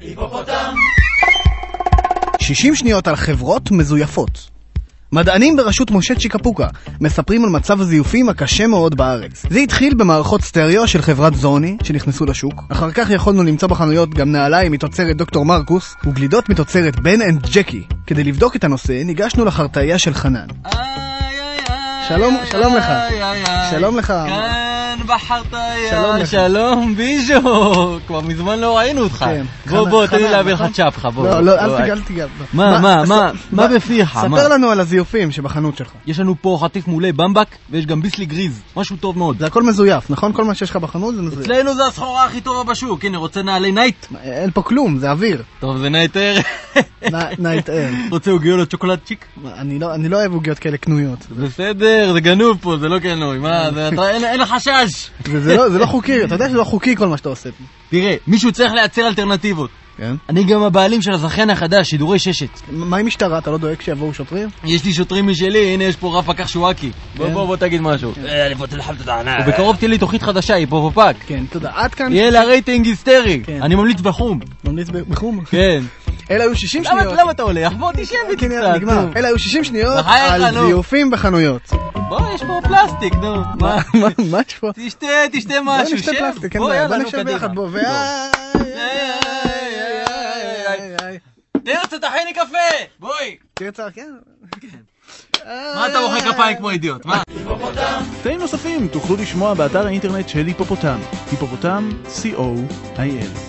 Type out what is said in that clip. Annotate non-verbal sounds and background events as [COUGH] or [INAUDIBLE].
היפופוטם! 60 שניות על חברות מזויפות. מדענים בראשות משה צ'יקפוקה מספרים על מצב הזיופים הקשה מאוד בארץ. זה התחיל במערכות סטריאו של חברת זוני שנכנסו לשוק. אחר כך יכולנו למצוא בחנויות גם נעליים מתוצרת דוקטור מרקוס וגלידות מתוצרת Ben and Jacky. כדי לבדוק את הנושא ניגשנו לחרטאיה של חנן. שלום- שלום לך. שלום לך. כאן בחרטאיה. שלום לך. שלום ביז'ו. כבר מזמן לא ראינו אותך. כן. בוא בוא תן לי להביא לך נכון? צ'פחה בוא. לא, לא, אל בוא. תיגע. מה, מה, מה, מה בפיך? ספר לנו על הזיופים שבחנות שלך. יש לנו פה חטיף מעולה במבק ויש גם ביסלי גריז. משהו טוב מאוד. זה הכל מזויף, נכון? כל מה שיש לך בחנות זה מזויף. אצלנו זה הסחורה הכי טובה בשוק. הנה רוצה נעלי Nike? אין פה כלום, זה אוויר. טוב זה Nike Air. Nike Air. [LAUGHS] רוצה עוגיות chocolate chip? אני לא אני לא אוהב עוגיות כאלה קנויות. בסדר, זה גנוב פה, זה לא קנוי. מה, אין- לך חשש. זה זה לא זה לא חוקי, אתה יודע שזה לא חוקי כל מה שאתה עושה. תראה, מישהו צריך לייצר אלטרנטיבות. כן. אני גם הבעלים של הזכיין החדש, שידורי ששת. מה עם משטרה? אתה לא דואג שיבואו שוטרים? יש לי שוטרים משלי, הנה יש פה רב פקח שוואקי. בוא כן. בוא בוא תגיד משהו. אני רוצה לחלט את העונה. ובקרוב תהיה לי תוכנית חדשה, היפופופק. כן, תודה. עד כאן. יהיה לה רייטינג היסטרי. כן. אני ממליץ בחום. ממליץ בחום. כן. [LAUGHS] אלה היו 60 למה שניות. למה אתה הולך? בוא תשב איתי כן, קצת. אלה היו 60 שניות על. זיופים בחנויות. בוא, יש פה פלסטיק, נו. מה? [LAUGHS] מה מה יש פה? תשתה, תשתה בוא משהו, נשתה שב. פלסטיק, אין בוא. יאללה, נשב קדימה. ביחד בוא. ואיי. תרצה, תכיני קפה! בואי! תרצה, כן. מה אתה מוחא כפיים כמו אידיוט? מה? קטעים נוספים תוכלו לשמוע באתר האינטרנט של היפופוטם, היפופוטם, co.il.